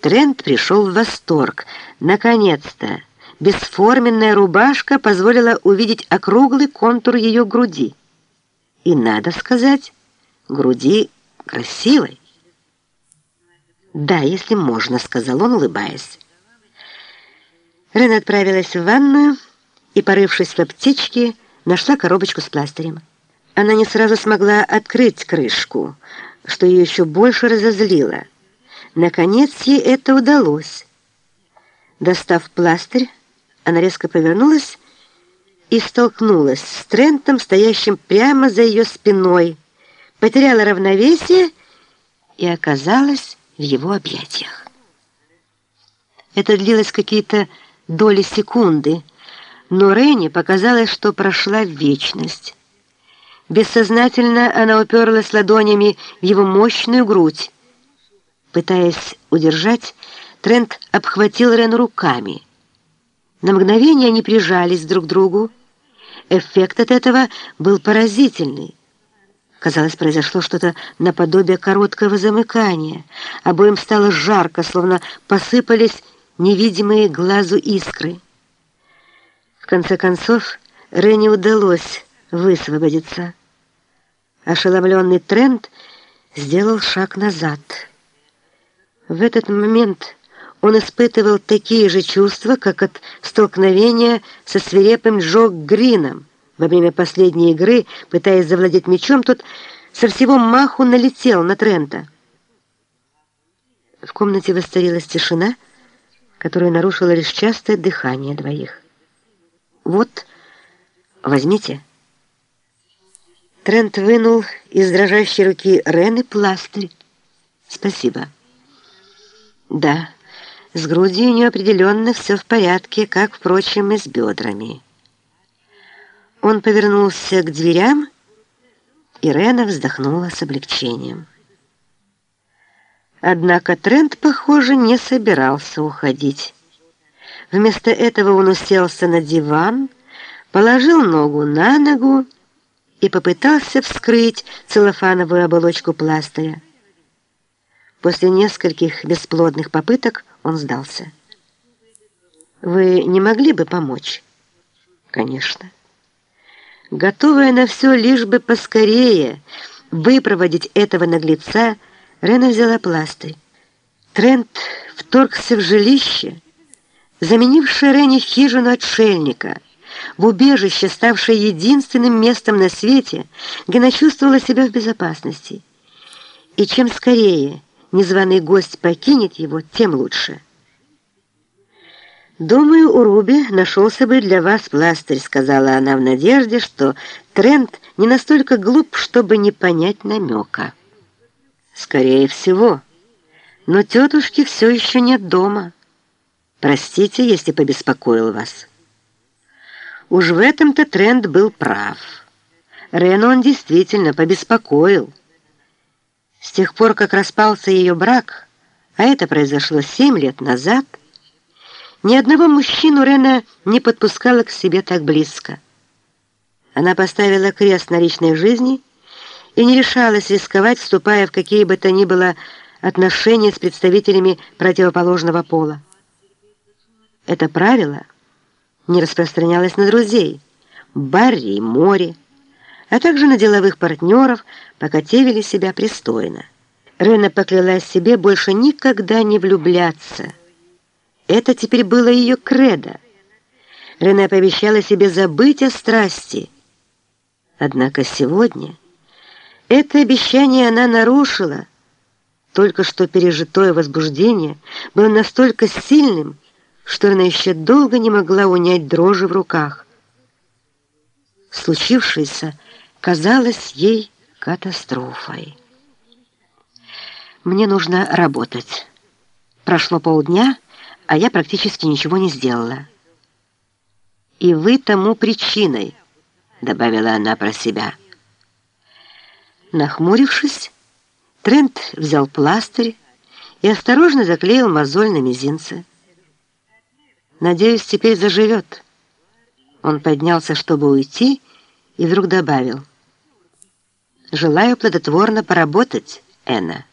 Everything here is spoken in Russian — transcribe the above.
Трент пришел в восторг. Наконец-то! Бесформенная рубашка позволила увидеть округлый контур ее груди. И, надо сказать, груди красивой. «Да, если можно», — сказал он, улыбаясь. Рена отправилась в ванную и, порывшись в аптечке, нашла коробочку с пластырем. Она не сразу смогла открыть крышку, что ее еще больше разозлило. Наконец ей это удалось. Достав пластырь, она резко повернулась и столкнулась с Трентом, стоящим прямо за ее спиной, потеряла равновесие и оказалась в его объятиях. Это длилось какие-то доли секунды, но Рене показалось, что прошла вечность. Бессознательно она уперлась ладонями в его мощную грудь. Пытаясь удержать, Трент обхватил Рен руками. На мгновение они прижались друг к другу. Эффект от этого был поразительный. Казалось, произошло что-то наподобие короткого замыкания. Обоим стало жарко, словно посыпались невидимые глазу искры. В конце концов, Рене удалось высвободиться. Ошеломленный Трент сделал шаг назад. В этот момент он испытывал такие же чувства, как от столкновения со свирепым Джо Грином, во время последней игры, пытаясь завладеть мячом, тот со всего маху налетел на Трента. В комнате воцарилась тишина, которую нарушило лишь частое дыхание двоих. «Вот, возьмите». Трент вынул из дрожащей руки Рены пластырь. «Спасибо». «Да, с грудью у нее определенно все в порядке, как, впрочем, и с бедрами». Он повернулся к дверям, и Рена вздохнула с облегчением. Однако Трент, похоже, не собирался уходить. Вместо этого он уселся на диван, положил ногу на ногу и попытался вскрыть целлофановую оболочку пластыря. После нескольких бесплодных попыток он сдался. «Вы не могли бы помочь?» «Конечно» готовая на все, лишь бы поскорее выпроводить этого наглеца, Рена взяла пластырь. Трент вторгся в жилище, заменившее Рене хижину отшельника, в убежище, ставшее единственным местом на свете, где она чувствовала себя в безопасности. И чем скорее незваный гость покинет его, тем лучше. «Думаю, у Руби нашелся бы для вас пластырь», — сказала она в надежде, что Трент не настолько глуп, чтобы не понять намека. «Скорее всего. Но тетушки все еще нет дома. Простите, если побеспокоил вас». Уж в этом-то Трент был прав. Рену он действительно побеспокоил. С тех пор, как распался ее брак, а это произошло семь лет назад, ни одного мужчину Рена не подпускала к себе так близко. Она поставила крест на личной жизни и не решалась рисковать, вступая в какие бы то ни было отношения с представителями противоположного пола. Это правило не распространялось на друзей, Барри и Мори, а также на деловых партнеров, пока те вели себя пристойно. Рена поклялась себе больше никогда не влюбляться – это теперь было ее кредо. Рене пообещала себе забыть о страсти. Однако сегодня это обещание она нарушила. Только что пережитое возбуждение было настолько сильным, что она еще долго не могла унять дрожи в руках. Случившееся казалось ей катастрофой. «Мне нужно работать. Прошло полдня, а я практически ничего не сделала. «И вы тому причиной», — добавила она про себя. Нахмурившись, Трент взял пластырь и осторожно заклеил мозоль на мизинце. «Надеюсь, теперь заживет». Он поднялся, чтобы уйти, и вдруг добавил. «Желаю плодотворно поработать, Энна».